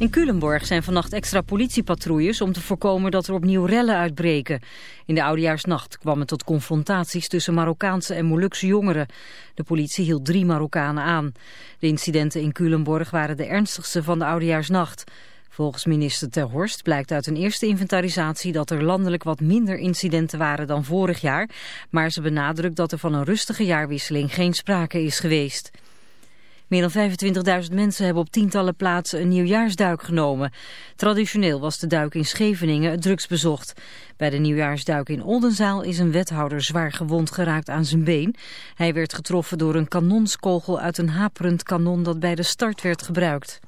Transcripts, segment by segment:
In Culemborg zijn vannacht extra politiepatrouilles om te voorkomen dat er opnieuw rellen uitbreken. In de oudejaarsnacht kwam het tot confrontaties tussen Marokkaanse en Molukse jongeren. De politie hield drie Marokkanen aan. De incidenten in Culemborg waren de ernstigste van de oudejaarsnacht. Volgens minister Ter Horst blijkt uit een eerste inventarisatie dat er landelijk wat minder incidenten waren dan vorig jaar. Maar ze benadrukt dat er van een rustige jaarwisseling geen sprake is geweest. Meer dan 25.000 mensen hebben op tientallen plaatsen een nieuwjaarsduik genomen. Traditioneel was de duik in Scheveningen het drugs bezocht. Bij de nieuwjaarsduik in Oldenzaal is een wethouder zwaar gewond geraakt aan zijn been. Hij werd getroffen door een kanonskogel uit een haperend kanon dat bij de start werd gebruikt.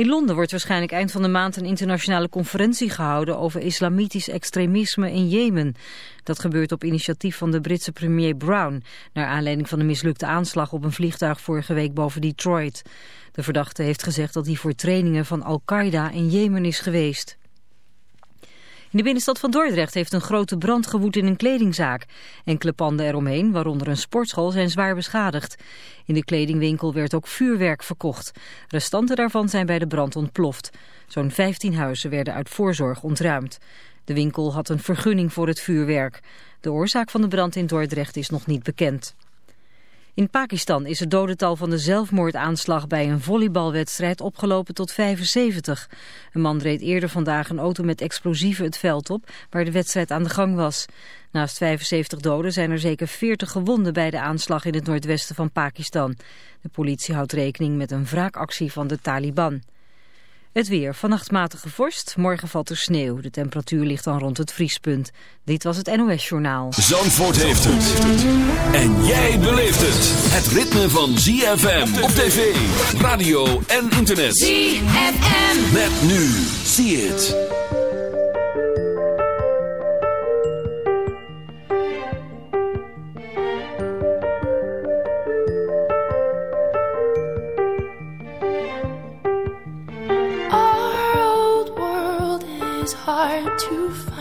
In Londen wordt waarschijnlijk eind van de maand een internationale conferentie gehouden over islamitisch extremisme in Jemen. Dat gebeurt op initiatief van de Britse premier Brown, naar aanleiding van de mislukte aanslag op een vliegtuig vorige week boven Detroit. De verdachte heeft gezegd dat hij voor trainingen van Al-Qaeda in Jemen is geweest. In de binnenstad van Dordrecht heeft een grote brand gewoed in een kledingzaak. Enkele panden eromheen, waaronder een sportschool, zijn zwaar beschadigd. In de kledingwinkel werd ook vuurwerk verkocht. Restanten daarvan zijn bij de brand ontploft. Zo'n 15 huizen werden uit voorzorg ontruimd. De winkel had een vergunning voor het vuurwerk. De oorzaak van de brand in Dordrecht is nog niet bekend. In Pakistan is het dodental van de zelfmoordaanslag bij een volleybalwedstrijd opgelopen tot 75. Een man reed eerder vandaag een auto met explosieven het veld op waar de wedstrijd aan de gang was. Naast 75 doden zijn er zeker 40 gewonden bij de aanslag in het noordwesten van Pakistan. De politie houdt rekening met een wraakactie van de Taliban. Het weer. Vannacht matige vorst. Morgen valt er sneeuw. De temperatuur ligt dan rond het vriespunt. Dit was het NOS Journaal. Zandvoort heeft het. En jij beleeft het. Het ritme van ZFM op tv, radio en internet. ZFM. Met nu. Zie het. Is hard to find.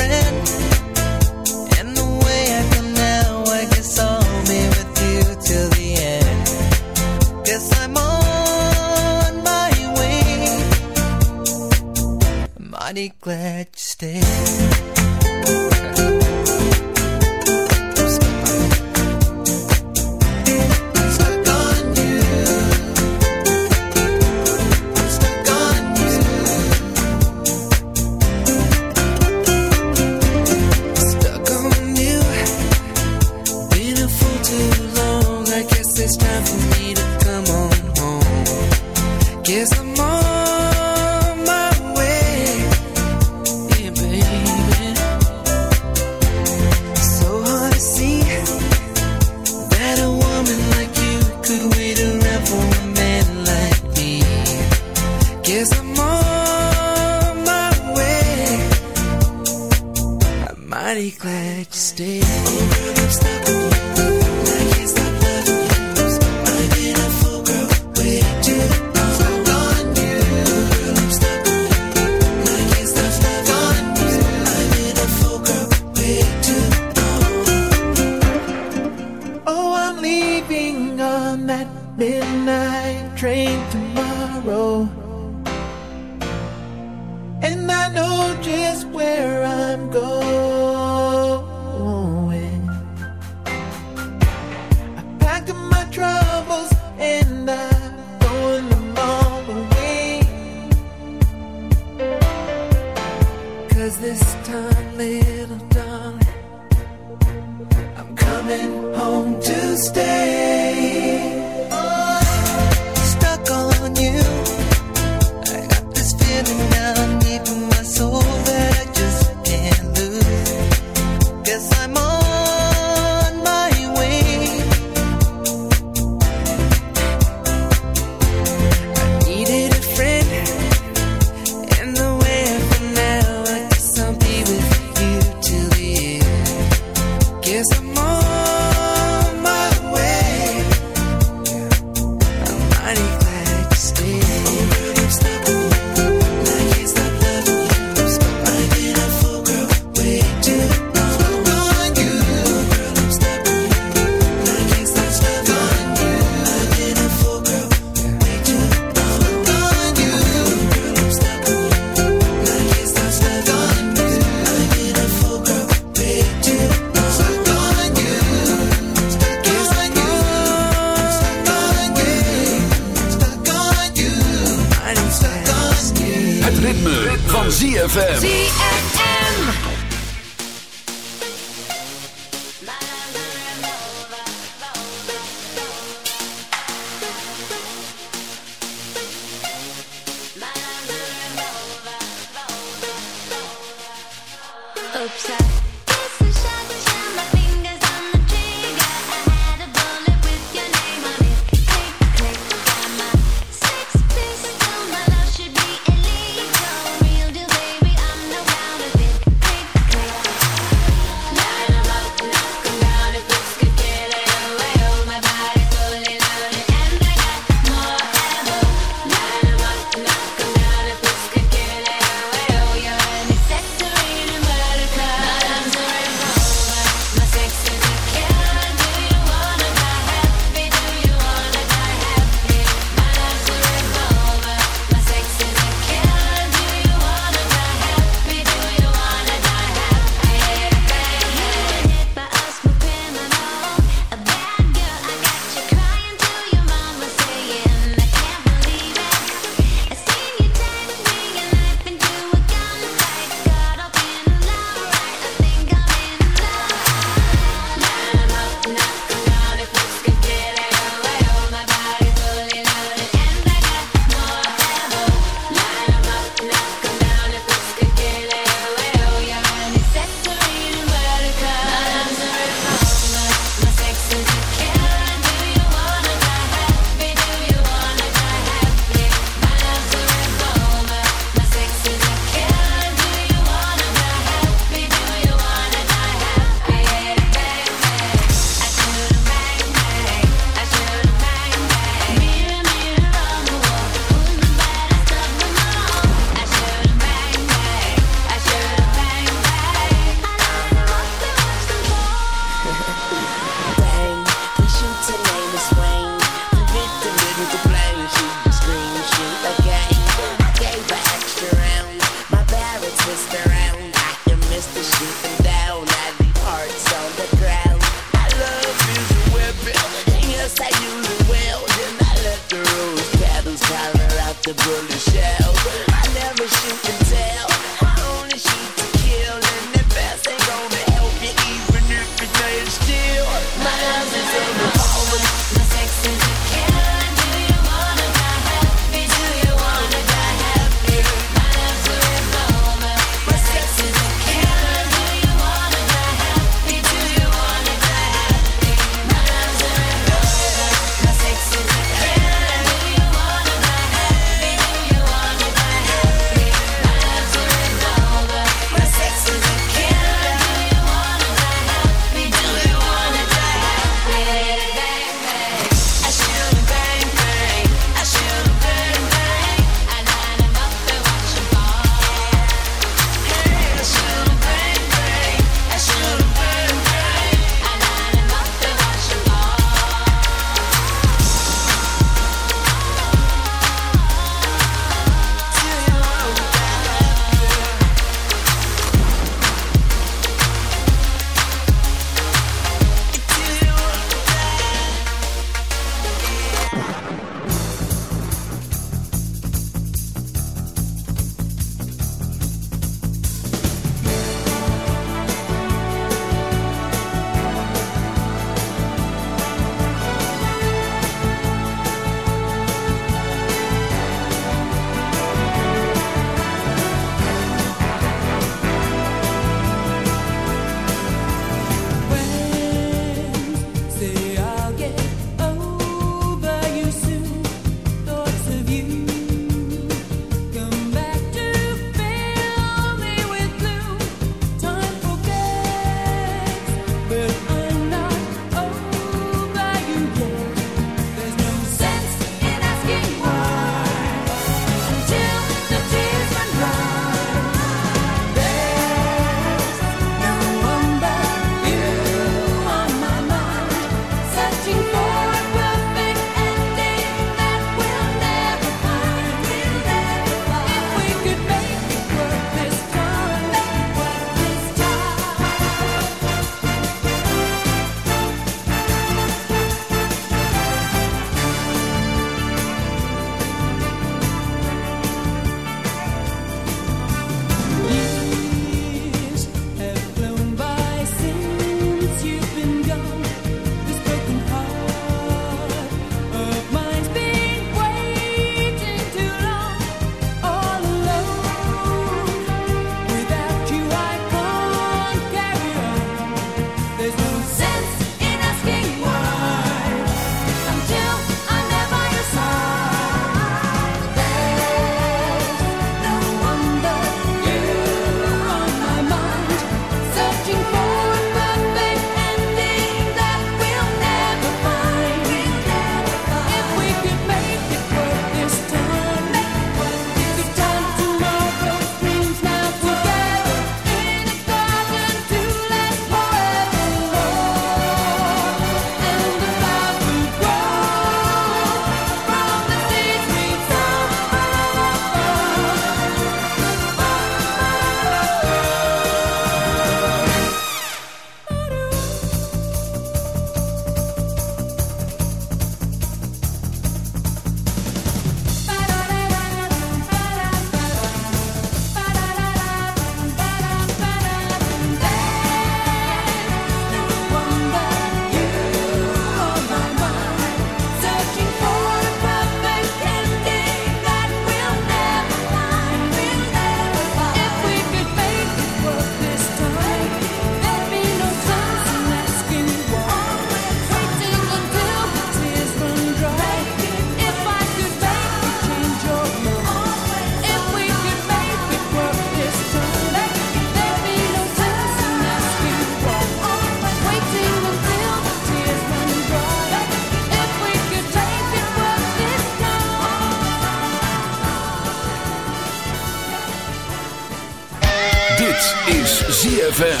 ZFM.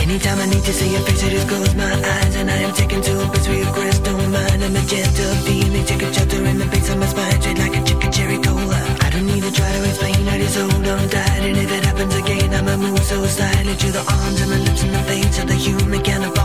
Anytime I need to see your face, I just close my eyes And I am taken to a place where your crystal mind A magenta feeling, take a chapter in the base of my spine Straight like a chicken cherry cola. I don't need to try to explain, I just hold on tight And if it happens again, I'ma move so silently To the arms and the lips and the face of the human kind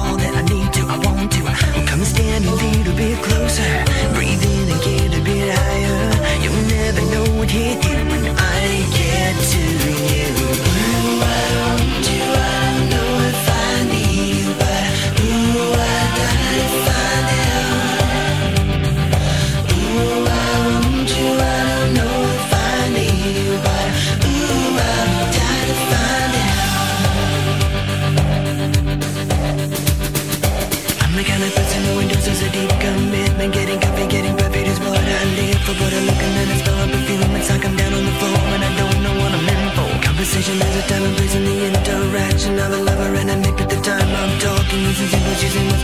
She's in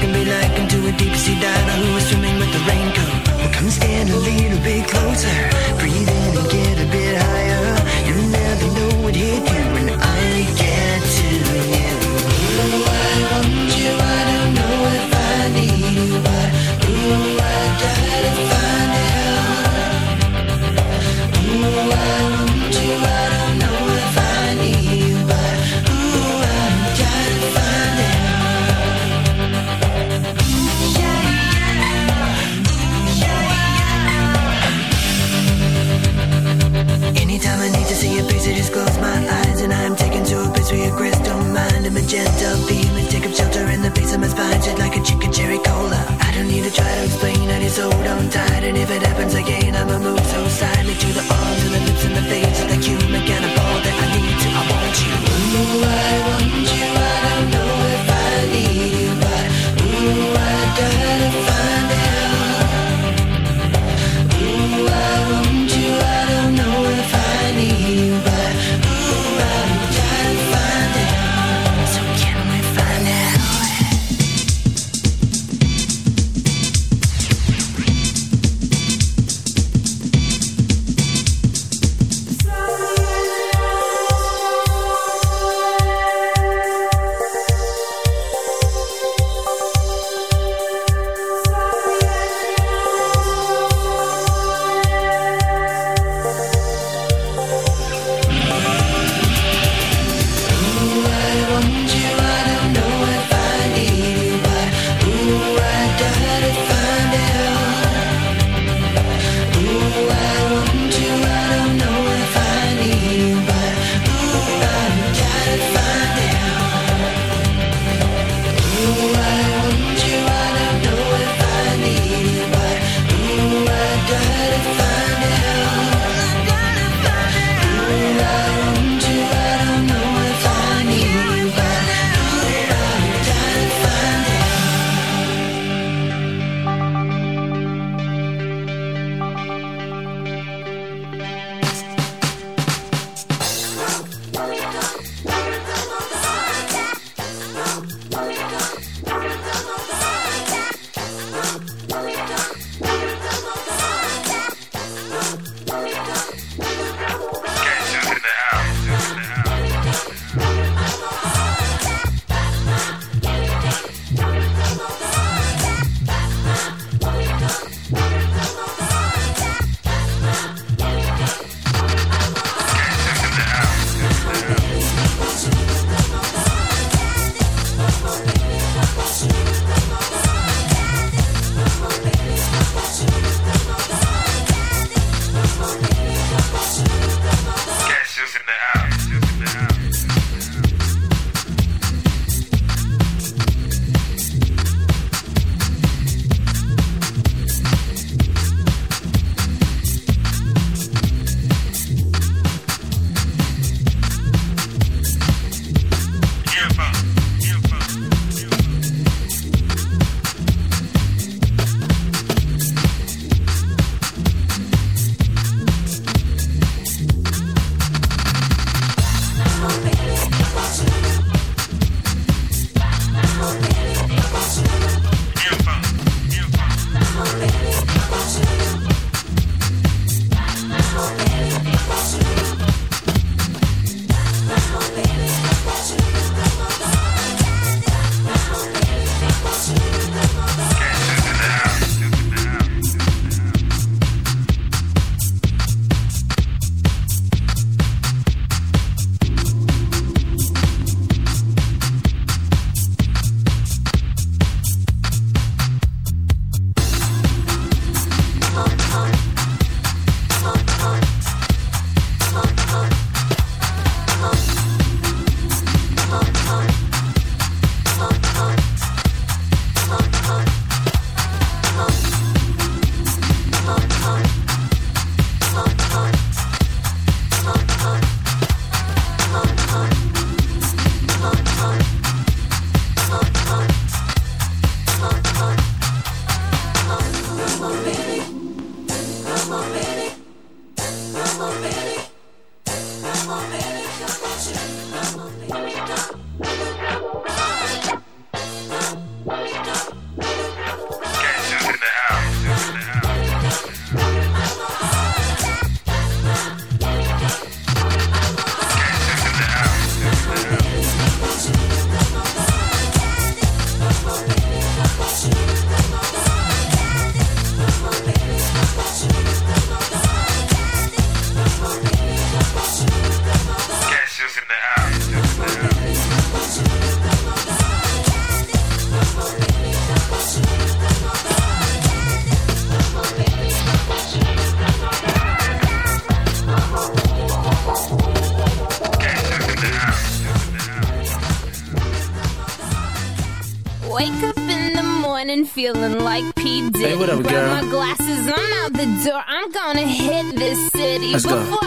feeling like P. Diddy. Hey, what up, girl? Grab my glasses, I'm out the door. I'm gonna hit this city. Let's Before go.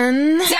And.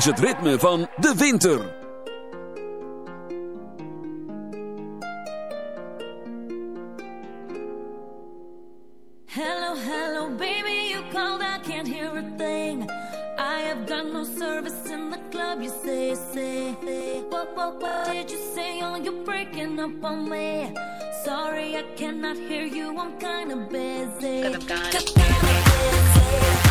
is het ritme van de winter. Hello, hello, baby, you called, I can't hear a thing. I have got no service in the club, you say, say. What, what, what did you say? Oh, you're breaking up on me. Sorry, I cannot hear you, I'm kind busy. Cause I'm busy.